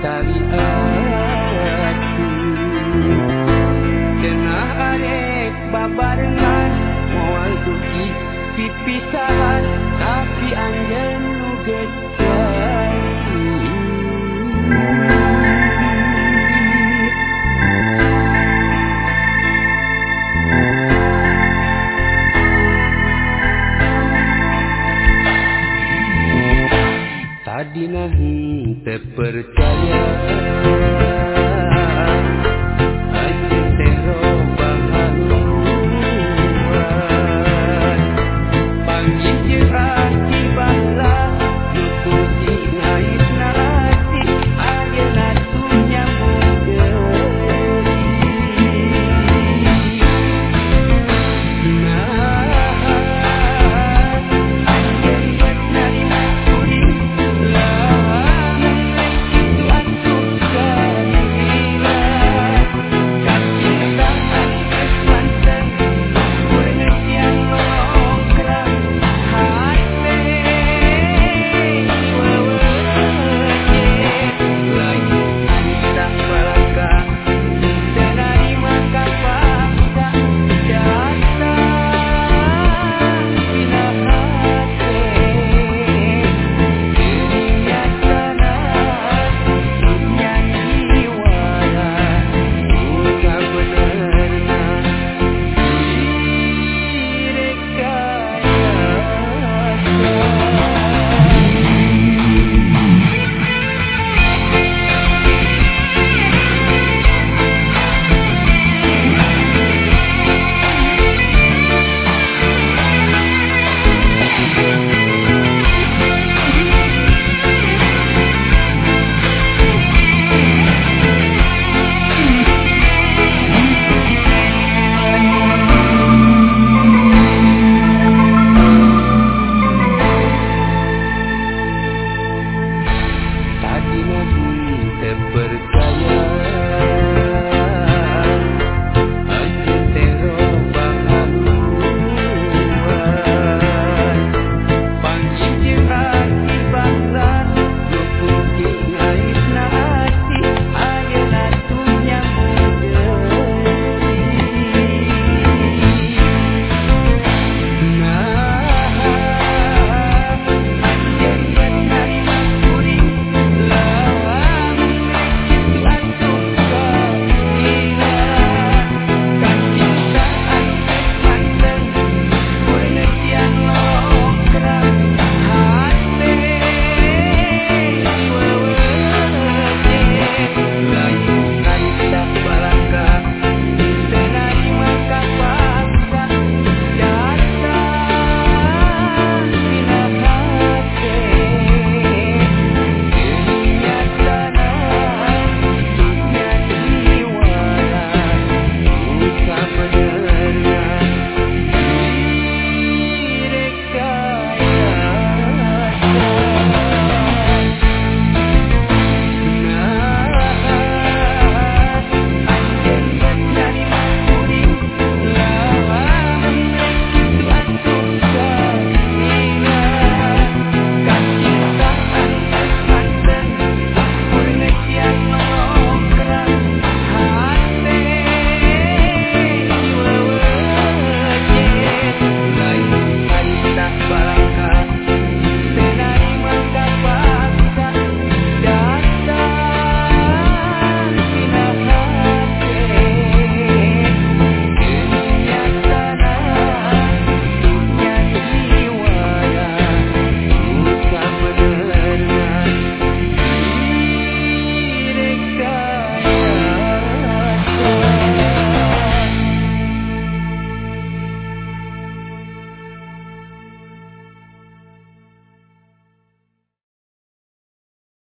cari aku Cenah arek babarengan moal duki pipisahan tapi anjeun nu geus Kepercayaan